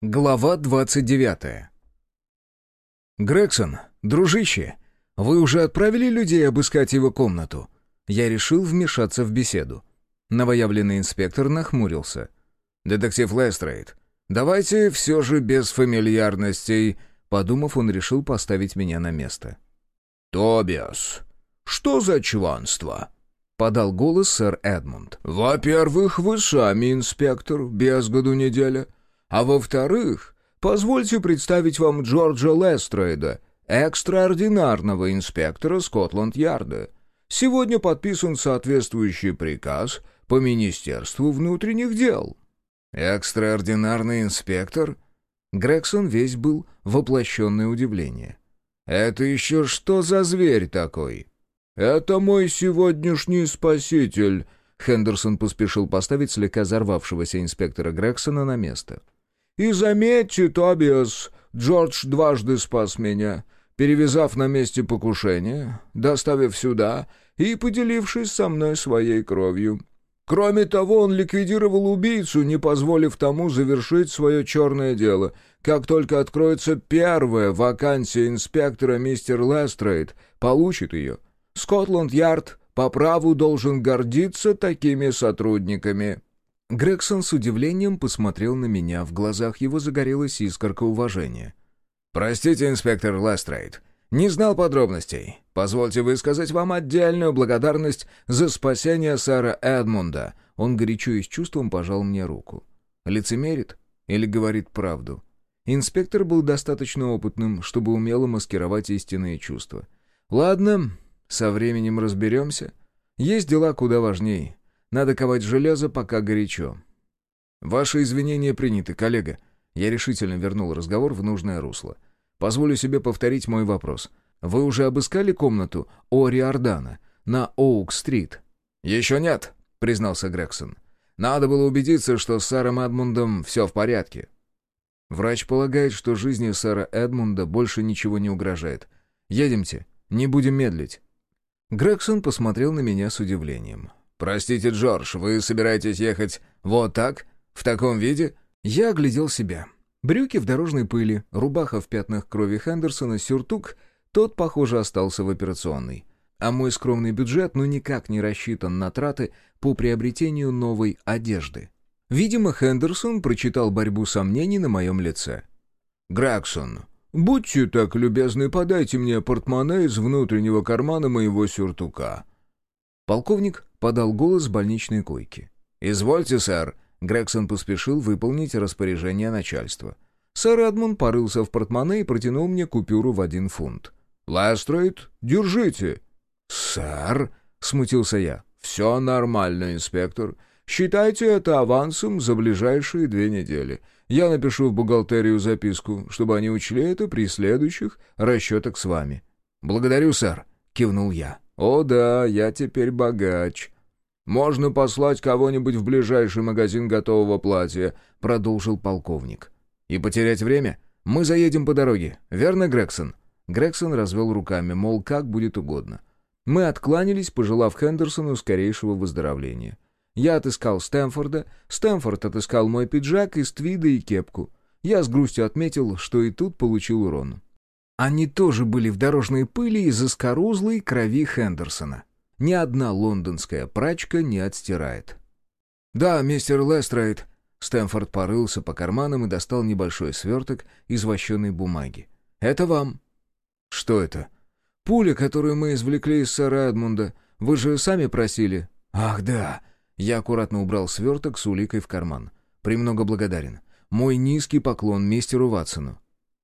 Глава 29. «Грегсон, дружище, вы уже отправили людей обыскать его комнату?» Я решил вмешаться в беседу. Новоявленный инспектор нахмурился. «Детектив Лестрейд, давайте все же без фамильярностей», подумав, он решил поставить меня на место. «Тобиас, что за чванство?» — подал голос сэр Эдмунд. «Во-первых, вы сами инспектор, без году неделя». А во-вторых, позвольте представить вам Джорджа Лестрейда, экстраординарного инспектора Скотланд-Ярда. Сегодня подписан соответствующий приказ по Министерству внутренних дел». «Экстраординарный инспектор?» Грегсон весь был воплощенное удивление. «Это еще что за зверь такой?» «Это мой сегодняшний спаситель», — Хендерсон поспешил поставить слегка взорвавшегося инспектора Грексона на место. И заметьте, Тобиас, Джордж дважды спас меня, перевязав на месте покушения, доставив сюда и поделившись со мной своей кровью. Кроме того, он ликвидировал убийцу, не позволив тому завершить свое черное дело. Как только откроется первая вакансия инспектора, мистер Лестрейд получит ее. Скотланд-Ярд по праву должен гордиться такими сотрудниками». Грегсон с удивлением посмотрел на меня, в глазах его загорелась искорка уважения. «Простите, инспектор Лестрейд, не знал подробностей. Позвольте высказать вам отдельную благодарность за спасение сэра Эдмунда». Он горячо и с чувством пожал мне руку. Лицемерит или говорит правду? Инспектор был достаточно опытным, чтобы умело маскировать истинные чувства. «Ладно, со временем разберемся. Есть дела куда важнее. Надо ковать железо, пока горячо. Ваши извинения приняты, коллега. Я решительно вернул разговор в нужное русло. Позволю себе повторить мой вопрос. Вы уже обыскали комнату Ори Ордана на Оук-стрит? Еще нет, признался Грегсон. Надо было убедиться, что с сэром Эдмундом все в порядке. Врач полагает, что жизни сэра Эдмунда больше ничего не угрожает. Едемте, не будем медлить. Грегсон посмотрел на меня с удивлением. «Простите, Джордж, вы собираетесь ехать вот так? В таком виде?» Я оглядел себя. Брюки в дорожной пыли, рубаха в пятнах крови Хендерсона, сюртук, тот, похоже, остался в операционной. А мой скромный бюджет ну никак не рассчитан на траты по приобретению новой одежды. Видимо, Хендерсон прочитал борьбу сомнений на моем лице. «Грегсон, будьте так любезны, подайте мне портмоне из внутреннего кармана моего сюртука». Полковник подал голос с больничной койки. «Извольте, сэр». Грегсон поспешил выполнить распоряжение начальства. Сэр Эдмунд порылся в портмоне и протянул мне купюру в один фунт. «Лестрейд, держите». «Сэр», — смутился я. «Все нормально, инспектор. Считайте это авансом за ближайшие две недели. Я напишу в бухгалтерию записку, чтобы они учли это при следующих расчетах с вами». «Благодарю, сэр», — кивнул я. «О да, я теперь богач. Можно послать кого-нибудь в ближайший магазин готового платья», — продолжил полковник. «И потерять время? Мы заедем по дороге, верно, Грегсон?» Грегсон развел руками, мол, как будет угодно. Мы откланялись, пожелав Хендерсону скорейшего выздоровления. Я отыскал Стэнфорда, Стэнфорд отыскал мой пиджак из твида и кепку. Я с грустью отметил, что и тут получил урон. Они тоже были в дорожной пыли из-за скорузлой крови Хендерсона. Ни одна лондонская прачка не отстирает. «Да, мистер Лестрейд». Стэнфорд порылся по карманам и достал небольшой сверток из вощеной бумаги. «Это вам». «Что это?» «Пуля, которую мы извлекли из сэра Эдмунда. Вы же сами просили». «Ах, да». Я аккуратно убрал сверток с уликой в карман. «Премного благодарен. Мой низкий поклон мистеру Ватсону.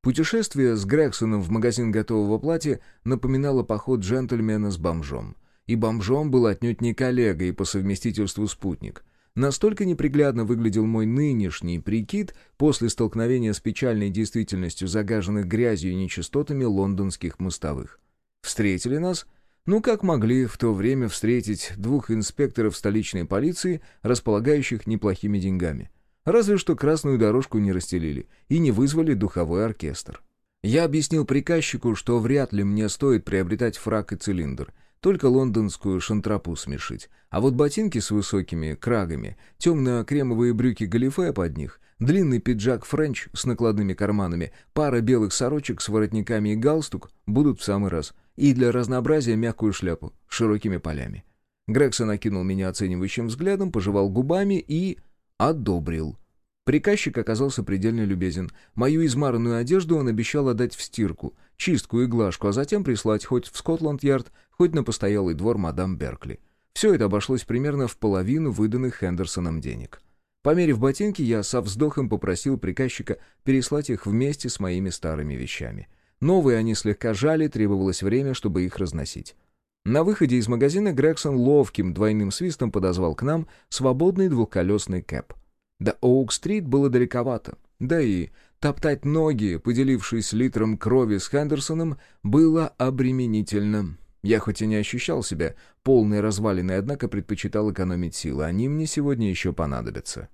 Путешествие с Грексоном в магазин готового платья напоминало поход джентльмена с бомжом. И бомжом был отнюдь не коллега и по совместительству спутник. Настолько неприглядно выглядел мой нынешний прикид после столкновения с печальной действительностью загаженных грязью и нечистотами лондонских мостовых. Встретили нас, ну как могли в то время встретить двух инспекторов столичной полиции, располагающих неплохими деньгами — Разве что красную дорожку не расстелили и не вызвали духовой оркестр. Я объяснил приказчику, что вряд ли мне стоит приобретать фрак и цилиндр, только лондонскую шантрапу смешить. А вот ботинки с высокими крагами, темно-кремовые брюки галифе под них, Длинный пиджак френч с накладными карманами, пара белых сорочек с воротниками и галстук будут в самый раз. И для разнообразия мягкую шляпу с широкими полями. Грегсон окинул меня оценивающим взглядом, пожевал губами и... одобрил. Приказчик оказался предельно любезен. Мою измаранную одежду он обещал отдать в стирку, чистку и глажку, а затем прислать хоть в Скотланд-Ярд, хоть на постоялый двор мадам Беркли. Все это обошлось примерно в половину выданных Хендерсоном денег. Померив ботинки, я со вздохом попросил приказчика переслать их вместе с моими старыми вещами. Новые они слегка жали, требовалось время, чтобы их разносить. На выходе из магазина Грегсон ловким двойным свистом подозвал к нам свободный двухколесный кэп. До Оук-стрит было далековато, да и топтать ноги, поделившись литром крови с Хендерсоном, было обременительно. Я хоть и не ощущал себя полной развалиной, однако предпочитал экономить силы, они мне сегодня еще понадобятся.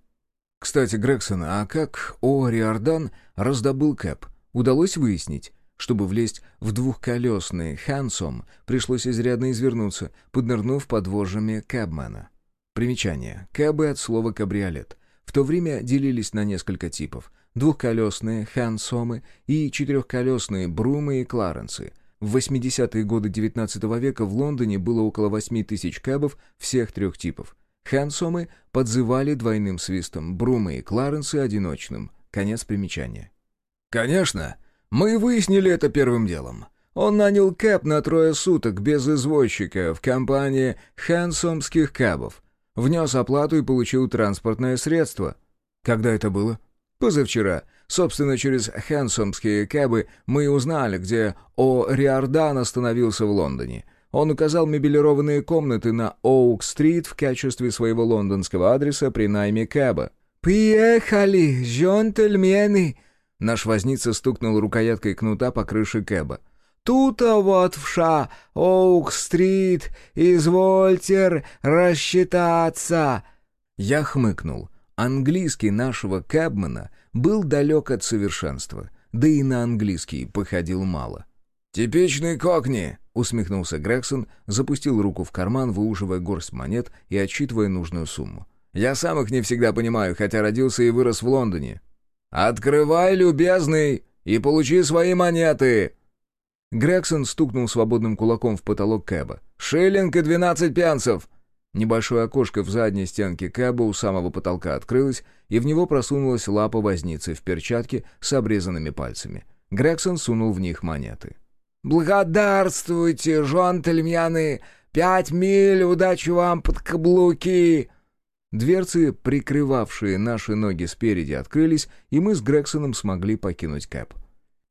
Кстати, Грегсон, а как О. Раздобыл Кэп? Удалось выяснить? Чтобы влезть в двухколесный «Хансом», пришлось изрядно извернуться, поднырнув под вожжами кэбмена. Примечание. Кэбы от слова «кабриолет». В то время делились на несколько типов. Двухколесные «Хансомы» и четырехколесные «Брумы» и «Кларенсы». В 80-е годы XIX века в Лондоне было около 8 тысяч кэбов всех трех типов. Хэнсомы подзывали двойным свистом, брумы и кларенсы одиночным. Конец примечания. «Конечно. Мы выяснили это первым делом. Он нанял кэб на трое суток без извозчика в компании хэнсомских кэбов. Внес оплату и получил транспортное средство. Когда это было? Позавчера. Собственно, через хэнсомские кэбы мы узнали, где О. Риордан остановился в Лондоне. Он указал мебелированные комнаты на Оук-стрит в качестве своего лондонского адреса при найме кэба. «Приехали, джентльмены!» Наш возница стукнул рукояткой кнута по крыше кэба. «Тут-то вот в ша Оук-стрит, извольте рассчитаться!» Я хмыкнул. Английский нашего кэбмена был далек от совершенства, да и на английский походил мало. «Типичный кокни!» — усмехнулся Грегсон, запустил руку в карман, выуживая горсть монет и отчитывая нужную сумму. «Я сам их не всегда понимаю, хотя родился и вырос в Лондоне». «Открывай, любезный, и получи свои монеты!» Грегсон стукнул свободным кулаком в потолок Кэба. «Шиллинг и двенадцать пенсов!» Небольшое окошко в задней стенке Кэба у самого потолка открылось, и в него просунулась лапа возницы в перчатке с обрезанными пальцами. Грегсон сунул в них монеты. «Благодарствуйте, джентльмены! Пять миль, удачи вам под каблуки!» Дверцы, прикрывавшие наши ноги спереди, открылись, и мы с Грегсоном смогли покинуть Кэп.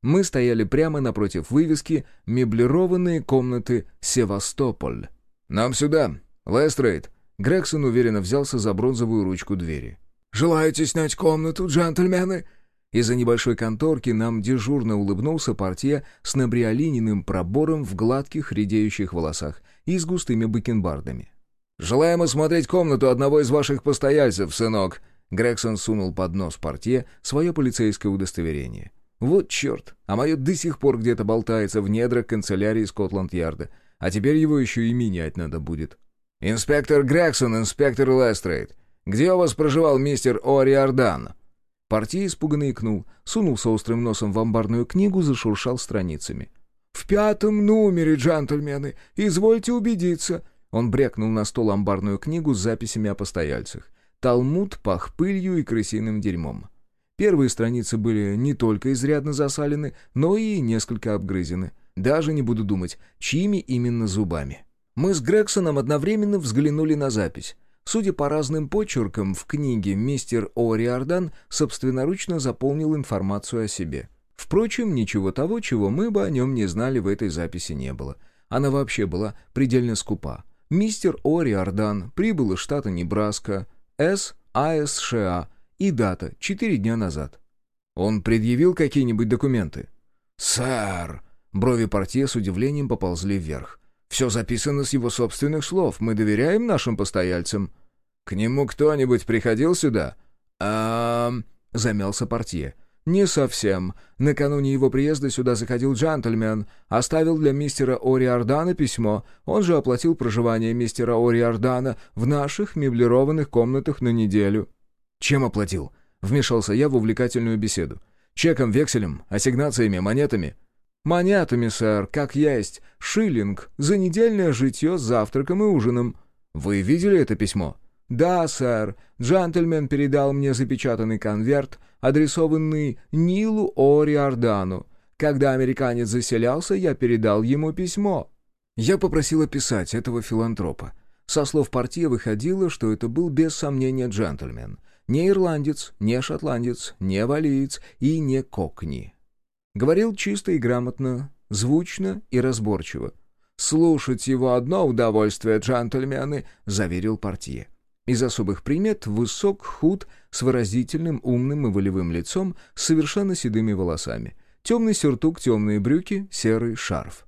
Мы стояли прямо напротив вывески «Меблированные комнаты Севастополь». «Нам сюда, Лестрейд!» Грегсон уверенно взялся за бронзовую ручку двери. «Желаете снять комнату, джентльмены?» Из-за небольшой конторки нам дежурно улыбнулся портье с набриолининым пробором в гладких редеющих волосах и с густыми бакенбардами. «Желаем осмотреть комнату одного из ваших постояльцев, сынок!» Грегсон сунул под нос портье свое полицейское удостоверение. «Вот черт! А мое до сих пор где-то болтается в недрах канцелярии Скотланд-Ярда. А теперь его еще и менять надо будет». «Инспектор Грегсон, инспектор Лестрейд. Где у вас проживал мистер О'Риордан?» Партия испуганно икнул, сунулся острым носом в амбарную книгу, зашуршал страницами. «В пятом номере, джентльмены! Извольте убедиться!» Он брякнул на стол амбарную книгу с записями о постояльцах. Талмуд пах пылью и крысиным дерьмом. Первые страницы были не только изрядно засалены, но и несколько обгрызены. Даже не буду думать, чьими именно зубами. Мы с Грегсоном одновременно взглянули на запись. Судя по разным почеркам, в книге мистер О'Риордан собственноручно заполнил информацию о себе. Впрочем, ничего того, чего мы бы о нем не знали, в этой записи не было. Она вообще была предельно скупа. Мистер О'Риордан прибыл из штата Небраска, С. АСША, и дата — четыре дня назад. Он предъявил какие-нибудь документы? «Сэр!» Брови портье с удивлением поползли вверх. Все записано с его собственных слов. Мы доверяем нашим постояльцам». «К нему кто-нибудь приходил сюда?» «А...» — замялся портье. «Не совсем. Накануне его приезда сюда заходил джентльмен, оставил для мистера Ориордана письмо. Он же оплатил проживание мистера Ориордана в наших меблированных комнатах на неделю». «Чем оплатил? Вмешался я в увлекательную беседу. «Чеком, векселем, ассигнациями, монетами?» «Монетами, сэр, как есть. Шиллинг за недельное житье с завтраком и ужином». «Вы видели это письмо?» «Да, сэр. Джентльмен передал мне запечатанный конверт, адресованный Нилу Ориордану. Когда американец заселялся, я передал ему письмо». Я попросил описать этого филантропа. Со слов партии выходило, что это был без сомнения джентльмен. Не ирландец, не шотландец, не валиец и не кокни. Говорил чисто и грамотно, звучно и разборчиво. «Слушать его одно удовольствие, джентльмены», — заверил портье. Из особых примет высок, худ, с выразительным, умным и волевым лицом, с совершенно седыми волосами. Темный сюртук, темные брюки, серый шарф.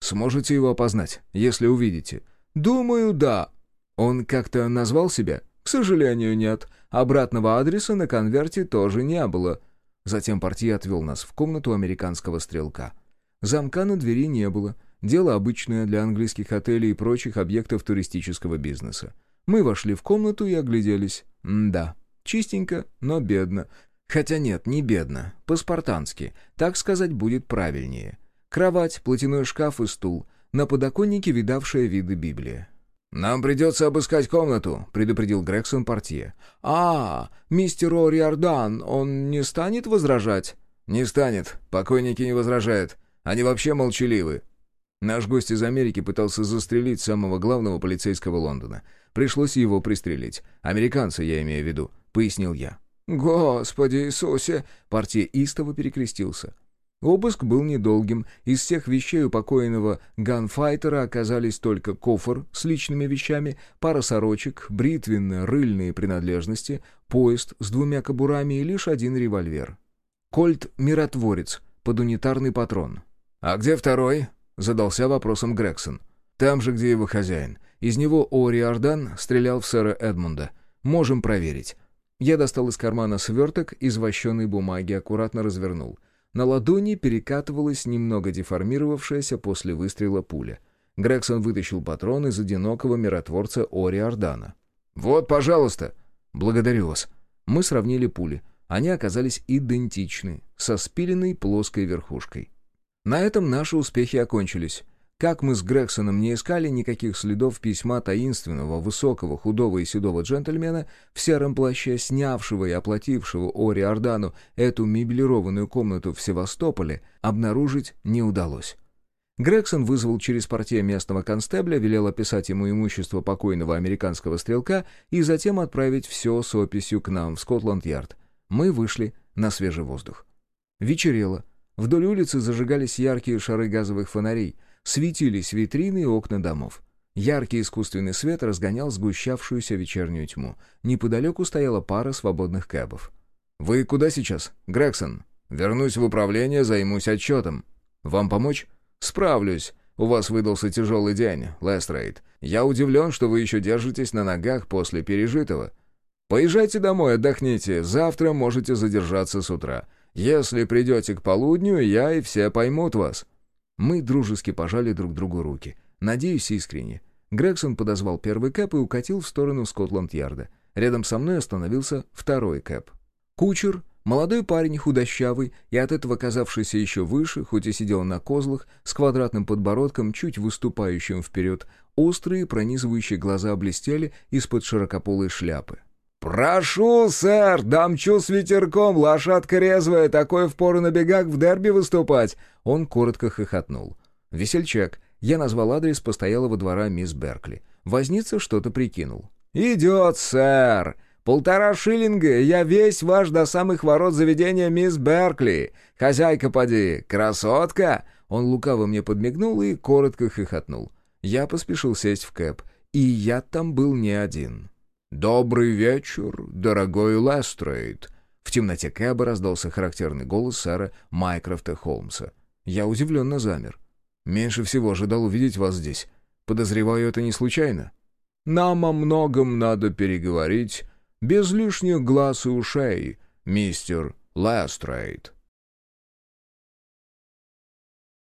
«Сможете его опознать, если увидите?» «Думаю, да». «Он как-то назвал себя?» «К сожалению, нет. Обратного адреса на конверте тоже не было». Затем портье отвел нас в комнату американского стрелка. Замка на двери не было. Дело обычное для английских отелей и прочих объектов туристического бизнеса. Мы вошли в комнату и огляделись. М да, чистенько, но бедно. Хотя нет, не бедно, по-спартански. Так сказать будет правильнее. Кровать, платяной шкаф и стул. На подоконнике видавшая виды Библия. «Нам придется обыскать комнату», — предупредил Грегсон портье. «А, мистер О'Риордан, он не станет возражать?» «Не станет. Покойники не возражают. Они вообще молчаливы». Наш гость из Америки пытался застрелить самого главного полицейского Лондона. Пришлось его пристрелить. Американца, я имею в виду, — пояснил я. «Господи Иисусе!» — портье истово перекрестился. Обыск был недолгим. Из всех вещей упокоенного ганфайтера оказались только кофр с личными вещами, пара сорочек, бритвенно-рыльные принадлежности, поезд с двумя кобурами и лишь один револьвер. Кольт-миротворец под унитарный патрон. «А где второй?» — задался вопросом Грегсон. «Там же, где его хозяин. Из него Ори Ордан стрелял в сэра Эдмунда. Можем проверить». Я достал из кармана сверток из вощеной бумаги, аккуратно развернул — на ладони перекатывалась немного деформировавшаяся после выстрела пуля. Грегсон вытащил патрон из одинокого миротворца Ори Ордана. «Вот, пожалуйста!» «Благодарю вас». Мы сравнили пули. Они оказались идентичны, со спиленной плоской верхушкой. На этом наши успехи окончились. Как мы с Грегсоном не искали никаких следов письма таинственного, высокого, худого и седого джентльмена в сером плаще, снявшего и оплатившего Ори Ордану эту меблированную комнату в Севастополе, обнаружить не удалось. Грегсон вызвал через портье местного констебля, велел описать ему имущество покойного американского стрелка и затем отправить все с описью к нам в Скотланд-Ярд. Мы вышли на свежий воздух. Вечерело. Вдоль улицы зажигались яркие шары газовых фонарей — Светились витрины и окна домов. Яркий искусственный свет разгонял сгущавшуюся вечернюю тьму. Неподалеку стояла пара свободных кэбов. «Вы куда сейчас, Грегсон?» «Вернусь в управление, займусь отчетом». «Вам помочь?» «Справлюсь. У вас выдался тяжелый день, Лестрейд. Я удивлен, что вы еще держитесь на ногах после пережитого. Поезжайте домой, отдохните. Завтра можете задержаться с утра. Если придете к полудню, я и все поймут вас». Мы дружески пожали друг другу руки. Надеюсь, искренне. Грегсон подозвал первый кэп и укатил в сторону Скотланд-Ярда. Рядом со мной остановился второй кэп. Кучер, молодой парень, худощавый и от этого казавшийся еще выше, хоть и сидел на козлах, с квадратным подбородком, чуть выступающим вперед, острые пронизывающие глаза блестели из-под широкополой шляпы. «Прошу, сэр, дамчу с ветерком, лошадка резвая, такое впору на бегах в дерби выступать!» Он коротко хохотнул. «Весельчак». Я назвал адрес постоялого двора мисс Беркли. Возница что-то прикинул. «Идет, сэр! Полтора шиллинга, я весь ваш до самых ворот заведения мисс Беркли! Хозяйка поди, красотка!» Он лукаво мне подмигнул и коротко хохотнул. Я поспешил сесть в кэп, и я там был не один. «Добрый вечер, дорогой Лестрейд!» В темноте Кэба раздался характерный голос сэра Майкрофта Холмса. Я удивленно замер. «Меньше всего ожидал увидеть вас здесь. Подозреваю, это не случайно?» «Нам о многом надо переговорить, без лишних глаз и ушей, мистер Лестрейд».